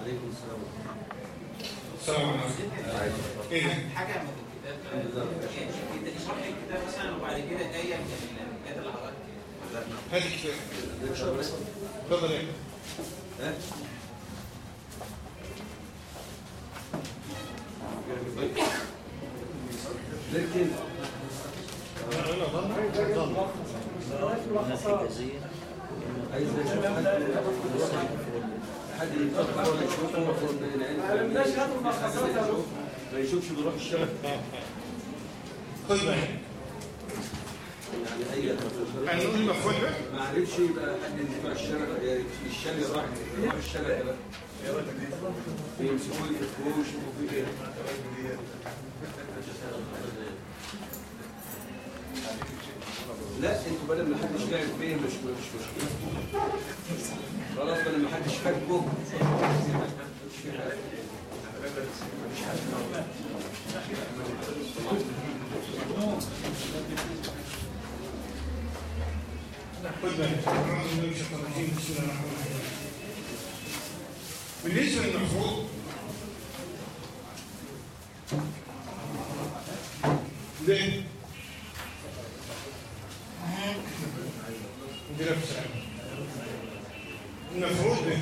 عليكم السلام السلام عليكم. إيه؟ ده؟ حكم الكتاب. يعني شرح الكتاب مثلا وبعد كده آية من الآيات اللي حضرتك هات الكتاب. اتفضل ها؟ لكن عايز أشوف حد ما يشوفش بيروح خد بالك يعني هنقول به ما عرفش يبقى حد ينتفع الشارع الشارع راح يروح الشارع بقى بيمسكوه يفكوه يشوفوا فيه إيه لا أنتوا بدل ما حدش قاعد فيه مش مش مشكلة. خلاص بدل ما حدش فاكه مش في حاجة خد بالك أعوذ بالله من الشيطان الرجيم. بسم الله الرحمن الرحيم بالنسبة للمفعول ليه؟ بنفس المفعول به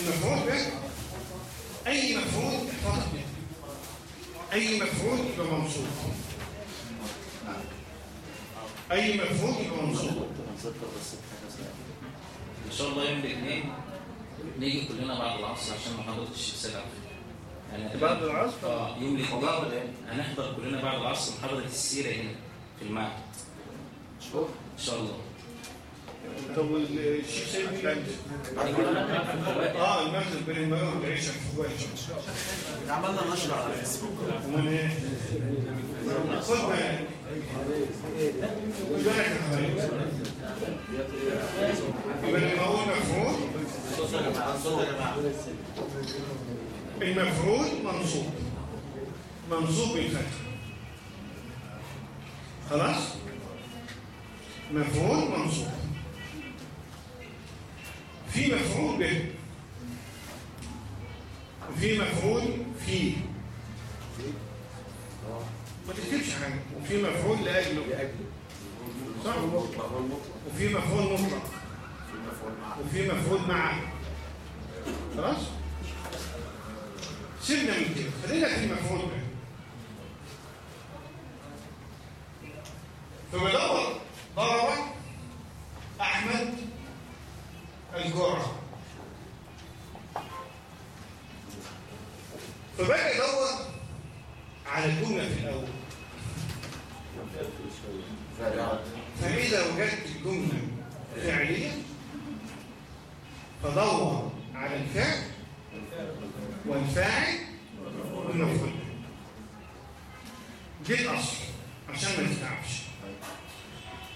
المفعول به اي مفعول احفظ به اي مفعول يبقى منصوب اي مفعول يبقى منصوب إن شاء الله يوم الاثنين نيجي كلنا بعد العصر عشان محاضره الشيخ سلام يعني بعد العصر؟ آه يوم الاثنين هنحضر كلنا بعد العصر محاضرة السيرة هنا في المعهد. إن شاء الله. طب الشيخ سيد آه بين الماء والعيشه في عملنا نشر على الفيسبوك. امال إيه؟ المفعول منصوب. منصوب بالفتح. خلاص؟ مفعول منصوب. في مفعول به. وفي مفعول فيه. ما تكتبش حاجة وفي مفعول لاجله صح. وفي مفعول مطلق. وفي مفعول معه خلاص؟ سيبنا من كده. خلينا في المفعول به فبدور ضرب أحمد الجرعة.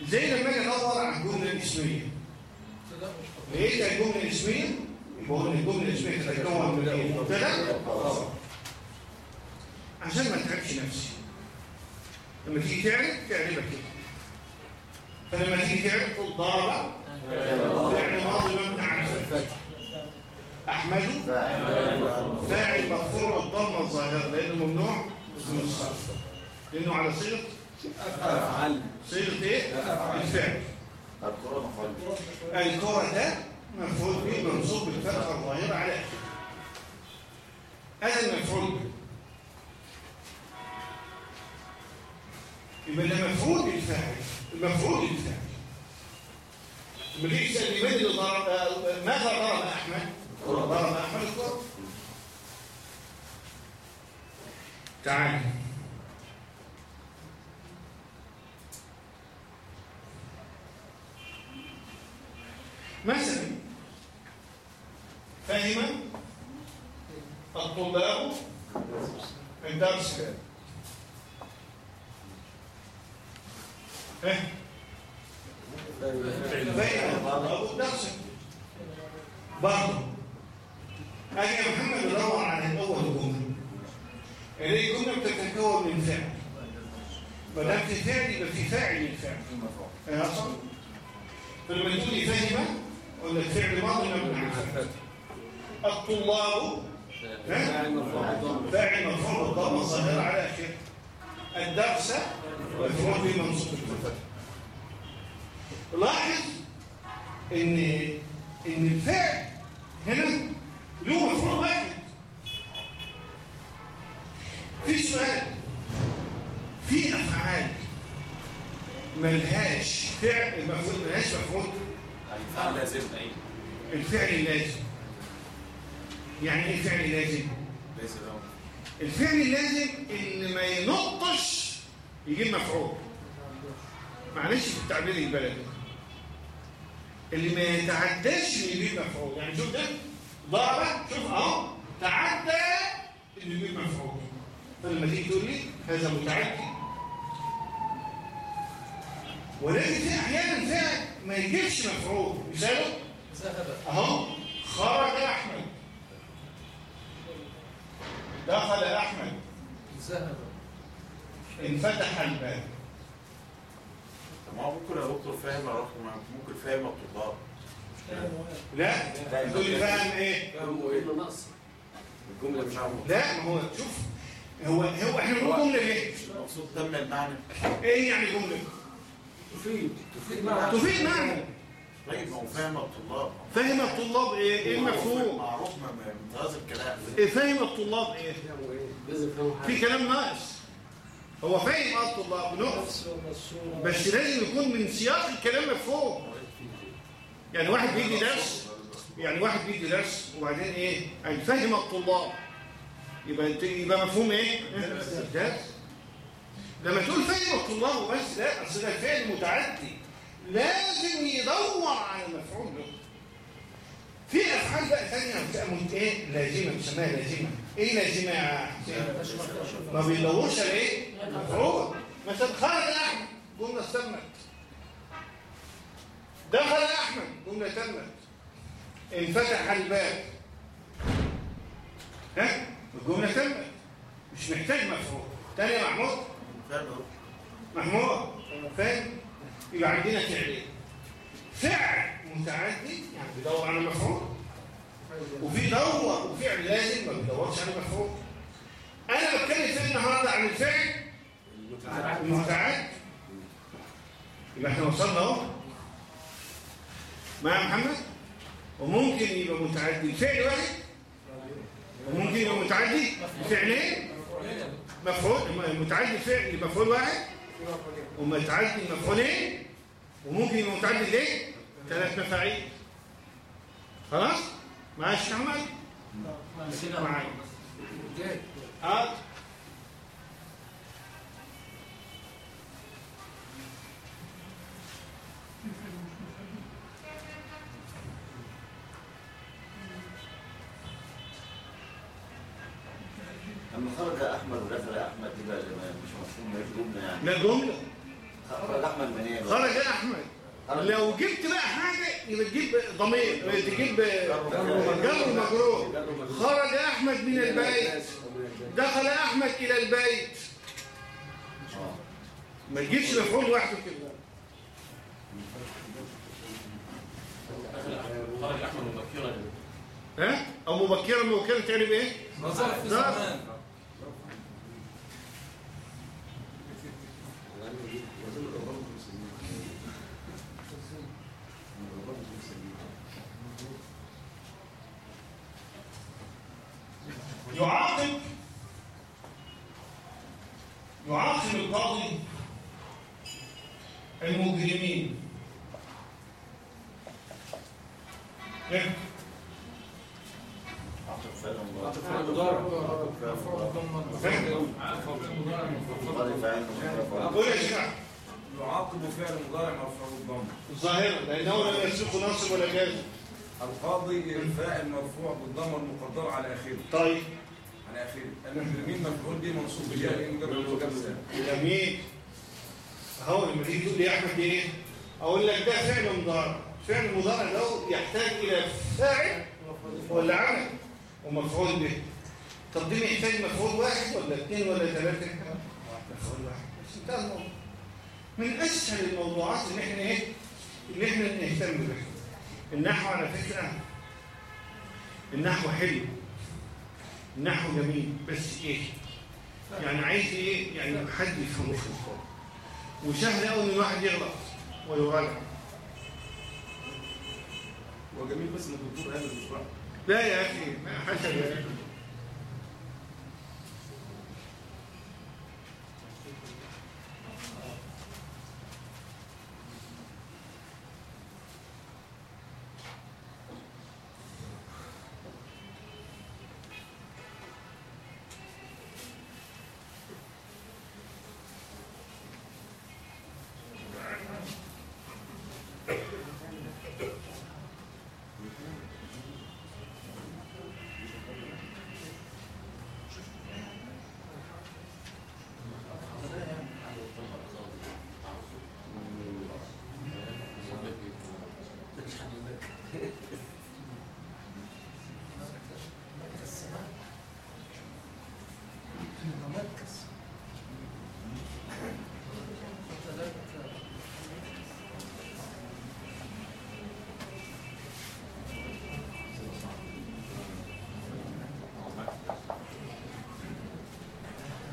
زي لما أجي ادور على الجمله الاسميه لقيت الجملة الاسميه قلنا الجملة الاسميه تتكون من إيه؟ مبتدا عشان ما اتعبش نفسي. لما تيجي تعرف تعرفها كده. فلما تيجي تعرف تقول ضرب فعل ماضي مبني على الفتح احمد فاعل مغفور الضمه الظاهره لأنه ممنوع. من الصرف لأنه على صيغه افعل صيغه إيه الفعل الكره ده مفعول به منصوب بالفتحه الظاهره على اخره هذا المفعول يبقى ده مفعول بالفاعل المفعول بالفاعل لما تيجي لمن آه، ماذا ضرب احمد ضرب احمد الكره تعال مثلا فهم الطلاب الدرس ها فهم الطلاب الدرس برضه أجي يا محمد ادور على الأول جمله الاقي جمله بتتكون من فعل ما دام في فعل يبقى في فاعل للفعل يا أصلا فلما تقول لي فهم ولا الفعل ماضي مبني على الفتح الطلاب ها؟ فاعل مرفوع بالضمه الظاهره على اخره الدرس مفعول به منصوب بالفتح لاحظ ان إن الفعل هنا له مفعول واحد. في سؤال في أفعال ملهاش فعل المفعول ملهاش مفعول الفعل لازم إيه الفعل لازم. يعني إيه فعل لازم؟ لازم اهو الفعل اللازم اللي ما ينطش يجيب مفعول. معلش في التعبير البلدي. اللي ما يتعداش يجيب مفعول. يعني شوف ده ضرب شوف أهو تعدى اللي يجيب مفعول. فلما تيجي تقول لي هذا متعدي. ولكن في أحيانا فعل ما يجيبش مفعول. مثاله؟ أهو خرج أحمد. دخل أحمد. ذهب. انفتح الباب. طب ما هو ممكن يا دكتور فاهم يا رقم ممكن فاهم الطلاب لا تقول لي فاهم إيه؟ فهموا إيه؟ الجملة مش عارفه لا ما هو شوف هو هو إحنا بنقول جملة ليه؟ المقصود تم المعنى. إيه يعني جملة؟ تفيد تفيد معنى. تفيد معنى. طيب ما هو فاهم الطلاب فهم الطلاب إيه إيه المفهوم؟ معروف من من طراز الكلام. إيه فهم الطلاب إيه إيه؟ حاجة. في كلام ناقص. هو فاهم آه الطلاب نقص بس لازم يكون من سياق الكلام مفهوم. يعني واحد بيجي درس يعني واحد بيجي درس وبعدين إيه؟ يعني فهم الطلاب يبقى يبقى مفهوم إيه؟ درس. لما تقول فهم الطلاب وبس لا أصل ده فعل متعدي. لازم يدور على مفعول له في افعال بقى ثانية بتبقى إيه؟ لازمة بنسميها لازمة. إيه لازمة يا حسين ما بيدورش على إيه؟ مفعول. مثلا خرج أحمد جملة تمت دخل أحمد جملة تمت انفتح الباب. ها؟ الجملة تمت مش محتاج مفعول. تاني يا محمود محمود؟ فاهم؟ يبقى عندنا فعلين. فعل متعدي يعني بيدور على مفعول وفي دور وفعل لازم ما بيدورش على مفعول. أنا بتكلم في النهارده عن الفعل المتعدي يبقى إحنا وصلنا أهو. مع محمد؟ وممكن يبقى متعدي فعل واحد. وممكن يبقى متعدي فعلين مفعول. متعدي فعل مفعول واحد. ومتعدي مفعولين وممكن يبقى متعدي ليه؟ ثلاث مفاعيل. خلاص؟ ماشي يا احمد معايا. آه؟ خرج أحمد من البيت. دخل أحمد إلى البيت. ما تجيبش مفعول لوحده كده. خرج أحمد مبكرا ها؟ أو مبكرا مبكرا تعرف إيه ظرف ظرف. زمان. يعاقب يعاقب القاضي المجرمين. شيخ يعاقب فعل مضارع مرفوع بالضم. الظاهرة لأنه لم يسبق نصب ولا جازم القاضي الفاعل مرفوع بالضم المقدر على اخره طيب. على اخره المجرمين مفعول به منصوب بجاء مجرد وجبسه جميل. أهو لما تيجي تقول لي أحمد دي إيه؟ أقول لك ده فعل مضارع. فعل مضارع ده يحتاج إلى فاعل ولا عمل ومفعول به. طب دي محتاج مفعول واحد ولا اثنين ولا ثلاثة؟ مفعول واحد. بس انتهى الموضوع. من أسهل الموضوعات اللي إحنا إيه؟ اللي إحنا نهتم بها. النحو على فكرة النحو حلو. النحو جميل بس إيه؟ يعني عايز إيه؟ يعني حد يفهمه وسهل قوي إن الواحد يغلط ويراجع هو جميل بس ان الدكتور قال مش لا يا أخي حسب يا أخي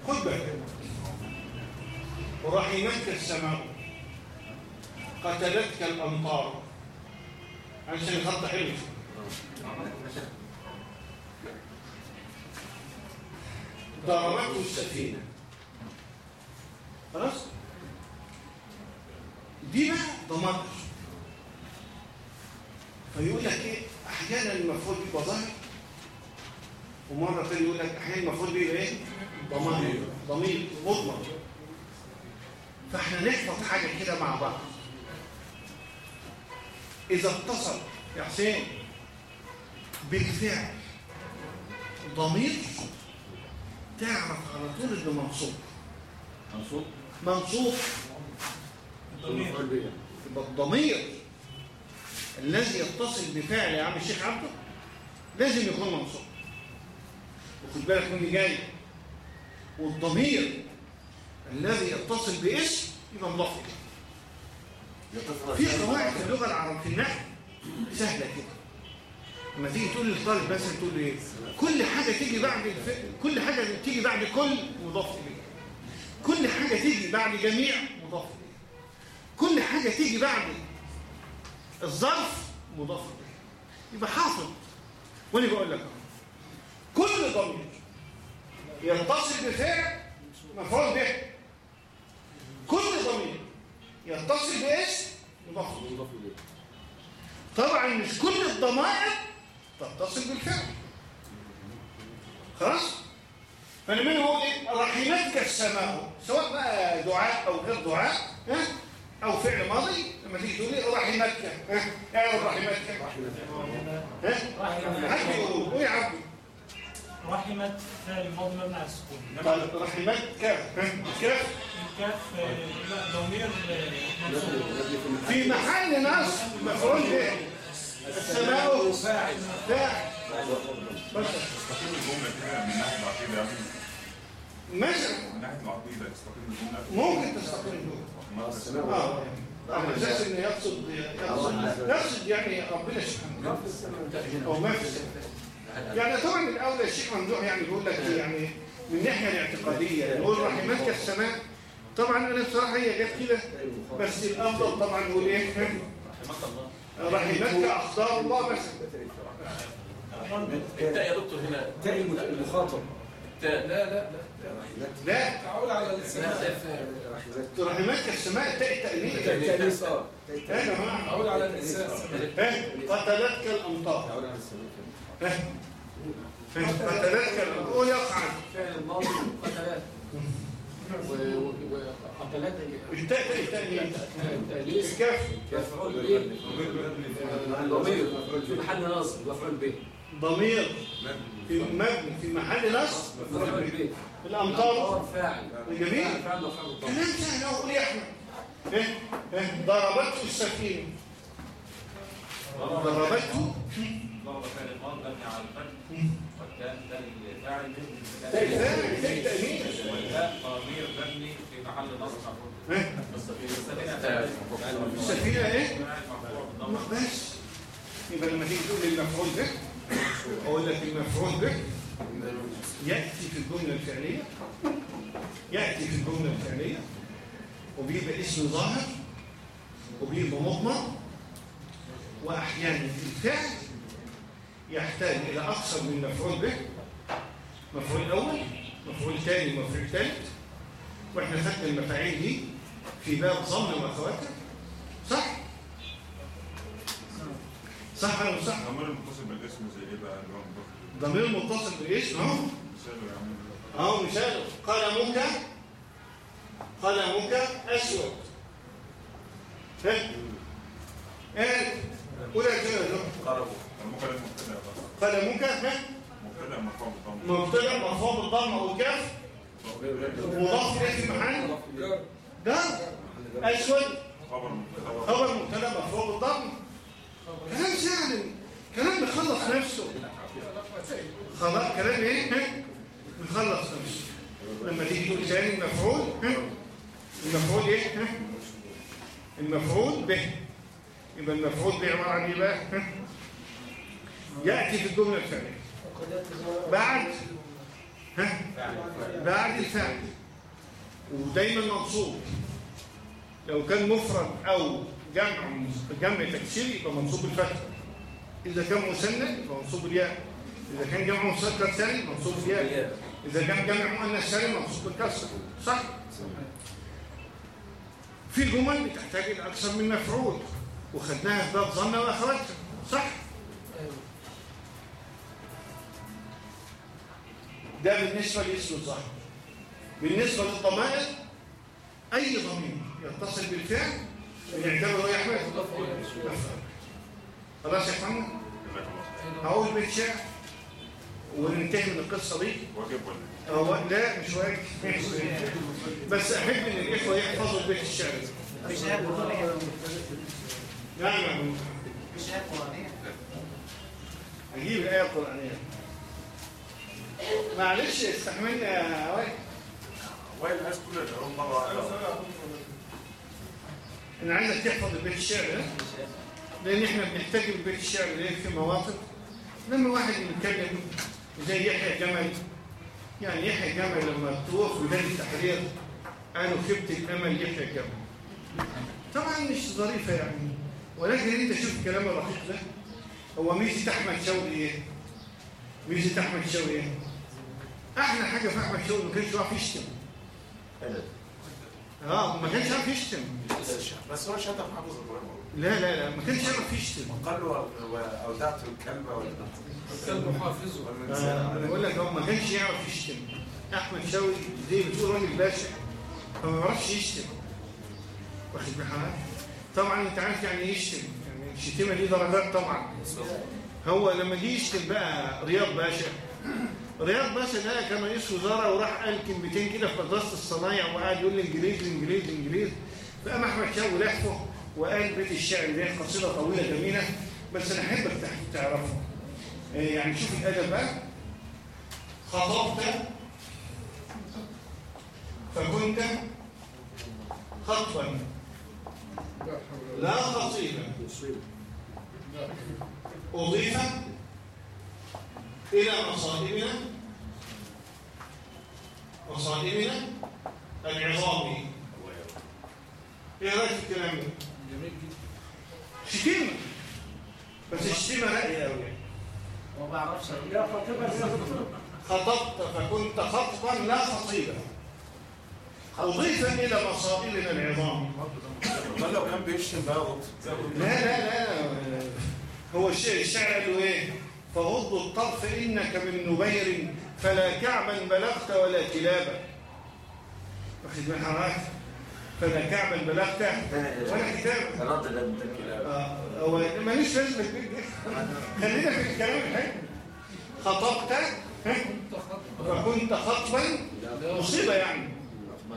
خد بالك. ورحمتك السماء. قتلتك الأمطار. عشان الخط حلو. ضربته السفينة خلاص؟ دي بقى ضمائر فيقول لك إيه؟ أحيانا المفعول بيبقى ظاهر ومرة تاني يقول لك أحيانا المفعول بيبقى إيه؟ ضمائر ضمير مضمر. فإحنا نحفظ حاجة كده مع بعض. إذا اتصل يا حسين بالفعل ضمير تعرف على طول إنه منصوب. منصوب؟ منصوب. يبقى الضمير الذي يتصل بفعل يا عم الشيخ عبده لازم يكون منصوب. وخد بالك من اللي جاي. والضمير الذي يتصل باسم يبقى مضاف. في قواعد في اللغة العربية في النحو سهلة كده. لما تيجي تقول للطالب مثلا تقول إيه؟ كل حاجة تيجي بعد. كل حاجة تيجي بعد كل مضاف إليه. كل حاجة تيجي بعد جميع مضاف كل حاجة تيجي بعد الظرف مضاف إليه. يبقى حافظ وأنا بقول لك. كل ضمير يتصل بفعل مفعول به. كل ضمير يتصل باسم مضاف إليه. طبعا مش كل الضمائر تتصل بالفعل. خلاص؟ فأنا من هو إيه؟ رحمتك السماء. سواء بقى دعاء أو غير دعاء ها؟ أو فعل ماضي لما تيجي تقول لي رحمتك ها؟ اعرف رحمتك؟ ها؟ حد يقول. قول يا رحمت فعل ماضي مبني على السكون. طيب رحمتك ها؟ كيف؟ الكاف آه، لا ضمير آه، في محل نصب مفعول به السماء فاعل فاعل. تستقيم الجمله كده من ناحيه العقيده مثلا من ناحيه العقيده تستقيم الجمله ممكن تستقيم. السماء آه. على أساس انه يقصد يقصد يقصد يعني ربنا سبحانه أو ما في السماء. يعني طبعا الاولى الشيخ ممدوح يعني بيقول لك يعني من الناحيه الاعتقادية. يقول رحمتك السماء. طبعا أنا بصراحة هي جت كده بس الأفضل طبعا نقول إيه؟ رحمتك اخطار الله مثلا التاء يا دكتور هنا. تاء المخاطب. التاء لا لا لا. لا. تعود على اللسان رحمتك السماء تاء التأنيث التأنيث آه. يا جماعة. تعود على الانسان ها قتلتك الأمطار. ها؟ قتلتك الأمطار. قول يقع. فعل الماضي قتلات. الكاف مفعول به ضمير في محل نصب مفعول به ضمير في مبني في محل نصب. مفعول به الأمطار. فاعل جميل. كلام سهل يا احمد ها ها ضربته السفينه ضربته ضرب الماضي مبني على الفتح والتاء تاء الفاعل ضمير مبني في محل نصب ها السفينة فاعل السفينة إيه؟ بالضم بس يبقى لما تيجي تقول المفعول به أقول لك المفعول به يأتي في الجملة الفعلية يأتي في الجملة الفعلية وبيبقى اسم ظاهر وبيبقى مضمر وأحيانا الفعل يحتاج إلى أكثر من مفعول به مفعول اول مفعول ثاني مفعول ثالث وإحنا خدنا المفاعيل دي في باب ضم واخواتها صح؟ صح ولا مش صح؟ عمال متصل بالاسم زي إيه بقى؟ اللي هو مدخل ضمير متصل بالاسم اهو. مثاله اهو مثال قلمك قلمك أسود. ها إيه قول يا جماعة قربوا المكلم مبتدأ بقى؟ قلمك ها مبتدأ مرفوع بالضم مبتدأ مرفوع بالضمه والكاف مضاف إليه محل؟ ده؟ اسود خبر مبتدا مرفوع بالضمه كلام سهل. كلام بيخلص نفسه. خلاص كلام إيه؟ بيخلص نفسه. لما تيجي تقول ثاني المفعول؟ المفعول إيه؟ المفعول به. يبقى المفعول به عبارة عن إيه بقى؟ يأتي في الجملة الفعلية. بعد ها؟ بعد الفعل. ودايما منصوب لو كان مفرد أو جمع جمع تكسيري يبقى منصوب بالفتح. إذا كان مثنى يبقى منصوب بالياء. إذا كان جمع مذكر سالم منصوب بالياء. إذا كان جمع مؤنث سالم منصوب بالكسر. صح؟ في جمل بتحتاج إلى أكثر من مفعول. وخدناها في باب ظن وأخواتها. صح؟ ده بالنسبة لاسم الظاهر بالنسبة للضمائر أي ضمير يتصل بالفعل بنعتبره يا مفعول خلاص يا اخوانا هقول بيت شعر وننتهي من القصة دي. واجب ولا هو لا مش واجب. بس أحب إن الإخوة يحفظوا البيت الشعر. قرآنية نعم. مفيش آية قرآنية أجيب الآية القرآنية. معلش استحملني يا وائل. وائل الناس كلها تقول مرة واحدة أنا عايزك تحفظ البيت الشعر ده لأن إحنا بنحتاج البيت الشعر ده في مواقف. لما واحد يتكلم زي يحيى جمل يعني يحيى جمل لما توقف ميدان التحرير قالوا خبت الأمل يحيى جمل. طبعا مش ظريفة يعني ولكن أنت شوف الكلام الرقيق ده؟ هو ميزة أحمد شوقي إيه؟ ميزة أحمد شوقي إيه؟ أحلى حاجة في أحمد شوقي ما كانش بيعرف يشتم. آه ما كانش عارف يشتم. بس هو شتم حافظ إبراهيم لا لا لا ما كانش يعرف يشتم. قال له اودعت الكلب ولا الكلب حافظه أنا بقول لك هو ما كانش يعرف يشتم. أحمد شوقي زي بتقول راجل باشا فما بيعرفش يشتم. واخد بالك؟ طبعا أنت عارف يعني إيه يشتم؟ يعني الشتيمة دي درجات طبعا. هو لما جه يشتم بقى رياض باشا رياض باشا ده كان رئيس وزراء وراح قال كلمتين كده في مدرسة الصنايع وقعد يقول انجليز انجليز انجليز فقام أحمد شوقي لحفه وقال بيت الشعر ده قصيدة طويلة جميلة بس أنا احبك تعرفها إيه يعني شوف الأدب بقى خطبت فكنت خطبا. لا خطيبا أضيف إلى مصائبنا. مصائبنا العظام. إيه رأيك في الكلام. ده؟ جميل جدا. شتيمة بس الشتيمة راقية أوي ما بعرفش. خطبت فكنت خطبا لا خطيبا أضيف إلى مصائبنا العظام. امال لو كان بيشتم بقى لا لا لا. هو الشعر قال له إيه؟ فغض الطرف إنك من نبير فلا كعبا بلغت ولا كلابا واخد من حضرتك فلا كعبا بلغت ولا كتابا ده انت كده آه، هو ماليش لازمة كبير خلينا في الكلام الحلو خطبت؟ فكنت خطبا مصيبه يعني.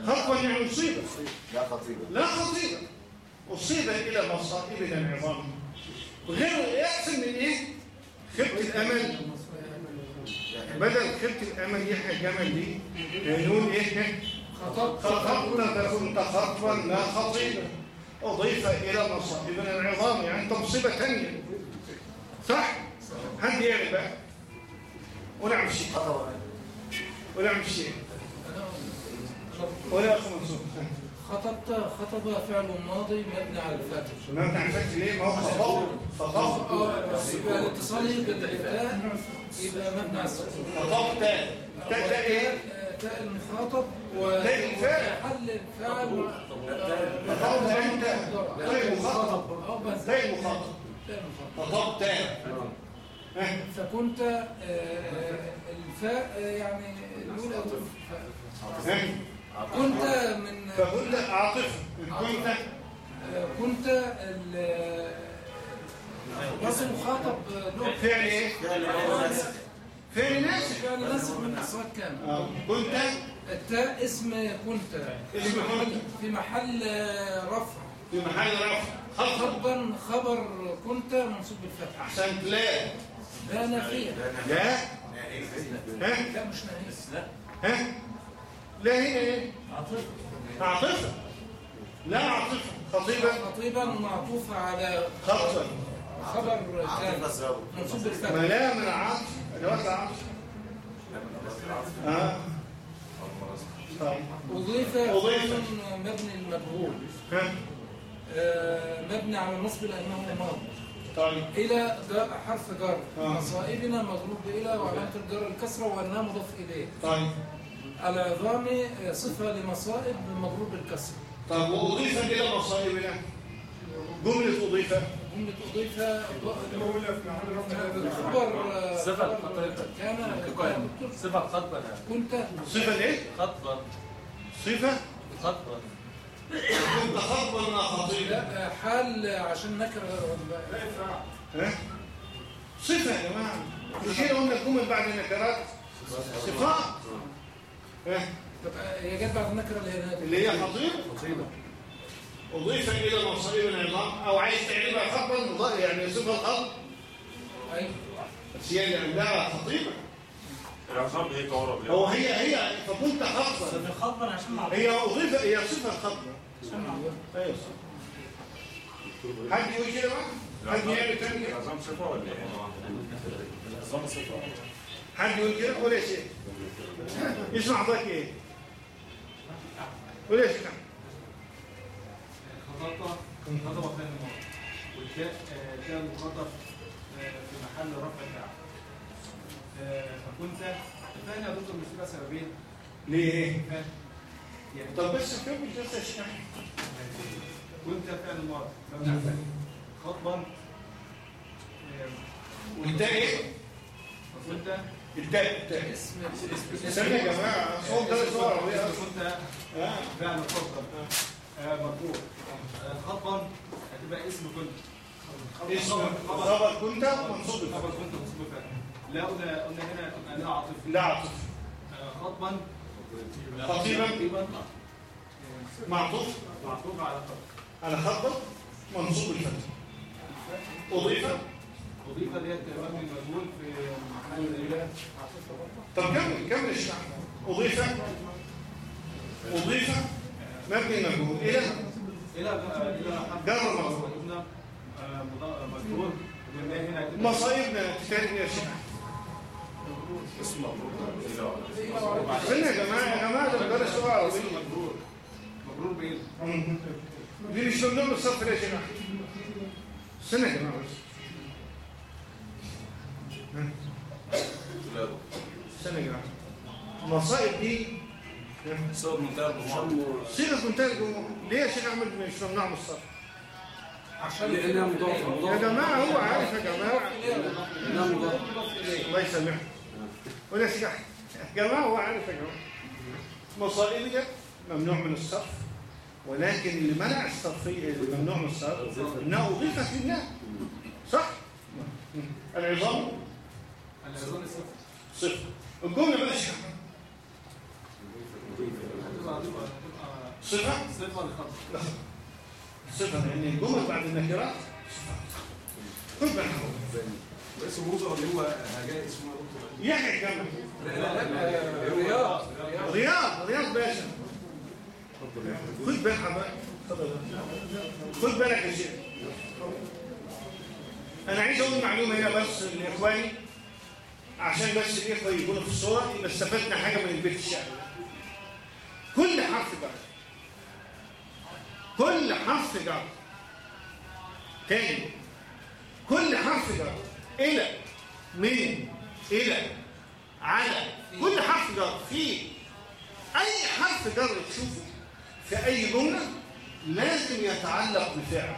خطبا يعني مصيبه لا خطيبة. لا خطيبة. أصيب إلى مصائبنا العظام. غير يحسن من إيه؟ خبت الأمل. بدل خبت الأمل يحيى جمل دي نقول إيه؟ خطبت فكنت خطبا لا خطيبا أضيف إلى مصائبنا العظام يعني أنت مصيبة تانية. صح؟ حد يعرف بقى. ونعم الشيء ونعم الشيء ولا أخ منصور. خطبت خطب فعل ماضي مبني على الفتح ما انت عرفت ليه ما هو خطاب خطاب آه يبقى الاتصال بالتاء يبقى مبني على السكون خطاب تاء. تاء تاء إيه؟ تاء المخاطب و تاء الفاعل. حل الفعل. خطاب تاء تاء تاء مخاطب بس تاء مخاطب تاء المخاطب. خطاب تاء. ها فكنت آه، آه، الفاء آه، يعني والفاء. ها كنت من فكنت عاطفة كنت كنت ال- بس المخاطب له فعل إيه؟ فعل ناسخ فعل ناسخ من أصوات كامل آه. كنت التاء اسم كنت. اسم كنت. في محل رفع. في محل رفع. خطبا خبر كنت منصوب بالفتح. احسنت لا. لا نافية لا. ها لا مش نافية ها؟ لا هنا إيه؟ عاطفة. لا عاطفة. خطيبة. خطيبا معطوفة على خطبة خبر كان. منصوب ما بالفتح لا من عاطفة ادوات العاطفة. آه. طيب. أضيف أضيف. فعل مبني المجهول ها؟ آه، مبني على النصب لأنه ماضي. طيب. إلى جر حرف جر. آه. مصائبنا مضروب بإلى وعلامة الجر الكسرة وأنها مضاف إليه. طيب. العظام آه، صفة لمصائب مضروب بالكسر طب وأضيف إلى مصائبنا جملة أضيف جملة أضيف خبر آه، صفة. كان كان دكتور. صفة خطبة كنت صفة إيه؟ خطبة. صفة؟ خطبة. كنت خطبا خطيبا لا آه، حال عشان نكرة ها؟ صفة يا جماعة. مش هي قلنا الجمل بعد النكرات؟ صفات طب، آه، هي جت بعد النكرة اللي هي اللي هي خطيبة أضيف إلى مصائب العظام أو عايز تعرفها خطبا يعني صفة الخط أيوة بس هي اللي عندها خطيبة العصام هي كورة هو هي هي فكنت خطبا خطبا عشان معروف هي أضيف هي صفة الخطبة. أيوه صح حد يقول كده بقى؟ حد يعمل تاني؟ العصام صفة ولا إيه؟ العصام صفة حد يقول كده؟ قول يا شيخ. يسمع حضرتك إيه؟ قول يا شيخ. خططة خطبة فعل الماضي والتاء آه، تاء المخاطب آه، في محل رفع فاعل آه، فكنت الثاني يا دكتور مش سببين؟ ليه؟ يعني طب بس كم بس يا شيخ. كنت فعل الماضي على الفتح. خطبا آه، والتاء إيه؟ فكنت التاء التاء اسم استنى يا جماعة. صوت ده صور عربيه كنت آه. فعل خطبا آه، آه، هتبقى اسم كنت. اسم خبر- كنت منصوب خبر. كنت منصوب بالفتح. لا قلنا قلنا هنا لا عاطفي. لا عطف آه، خطبا. خطيبا. خطيبا. معطوف. معطوف على خط. على خطبة. منصوب بالفتح. اضيف أضيف ديت مبني المجهول في محل الإله طب كمل كمل الشرح اضيف اضيف مبني مجهول إلى إلى إلى جر مجهول. قلنا آه، مضا- مجهول مصايبنا تتعرف يا شيخ اسم مبروك استنى يا جماعة يا جماعة ده مدرس لغه عربيه مجرور بإيه؟ مم. دي مش الصرف ليه يا شيخ استنى يا جماعة بس استنى يا جماعة المصائب دي. صوت منتهى الجمهور. صيغه منتهى الجمهور. ليه يا شيخ أحمد مش ممنوع من الصرف؟ عشان لأنها مضافة. يا جماعة هو عارف يا جماعة. لأنها مضافة. الله يسامحك ولا يا جماعة هو عارف يا جماعة. مصائب دي ممنوع من الصرف ولكن اللي منع الصرفية الممنوع من الصرف إنها أضيفت لله صح؟ العظام؟ العظام صفر. الجملة بقى يا شيخ أحمد. صفه صفة لخط لا صفه لأن الجمل بعد النكرات خد بالك بس موزة اللي هو اسمها دكتور يحيى الجمل رياض. رياض رياض باشا. خد بالك. خد بالك يا شيخ. أنا عايز أقول معلومة هنا بس لإخواني عشان بس الإخوة يكونوا في الصورة يبقى استفدنا حاجة من البيت الشعري كل حرف جر. كل حرف جر. تاني. كل حرف جر. إلى. من إلى. على. كل حرف جر. في. أي حرف جر تشوفه في أي جملة لازم يتعلق بفعل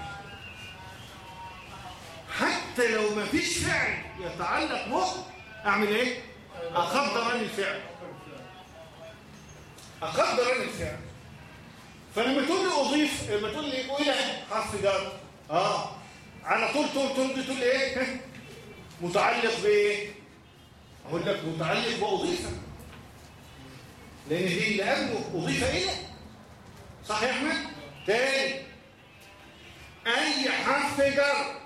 حتى لو ما فيش فعل يتعلق به أعمل إيه؟ أقدر عن الفعل. أقدر عن الفعل فلما تقول لي أضيف لما تقول لي إلى حرف جر. آه. على طول دي تقول لي إيه؟ متعلق بإيه؟ أقول لك متعلق باضيف لأن دي اللي قبله اضيف إلى صح يا أحمد؟ تاني. أي حرف جر.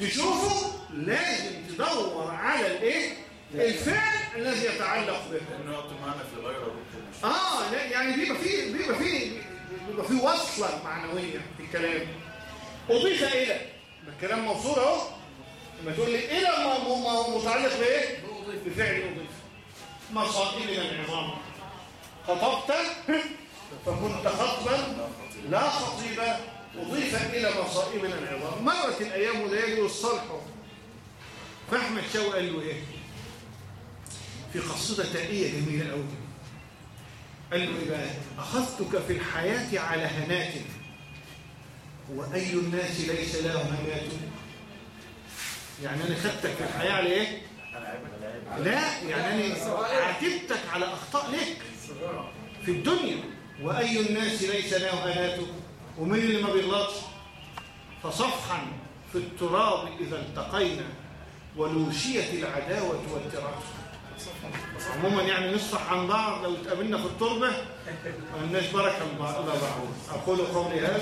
تشوفه لازم تدور على الإيه؟ الفعل الذي يتعلق به. لأنه يقعد في آه يعني بيبقى فيه بيبقى فيه بيبقى فيه وصلة معنوية في الكلام. أضيف إلى ما الكلام موصول أهو. لما تقول لي إلى ما- ما- متعلق بايه بفعل أضيف. مصائب العظام. خطبت فكنت خطبا لا خطيبا أضيف إلى مصائبنا العظام. مرت الأيام والليالي والصلح فاحمد شوقي قال له إيه؟ في قصيدة تائية جميلة قوي قال له إيه بقى أخذتك في الحياة على هنات وأي الناس ليس له هنات يعني أنا خدتك في الحياة على إيه؟ لا يعني أنا عاتبتك على أخطاء لك في الدنيا. وأي الناس ليس له هنات ومين اللي ما بيغلطش؟ فصفحا في التراب إذا التقينا ولوشية العداوة والتراث عموما يعني نصفح عن بعض لو اتقابلنا في التربة ما لناش بركة الله بعض أقول قولي هذا.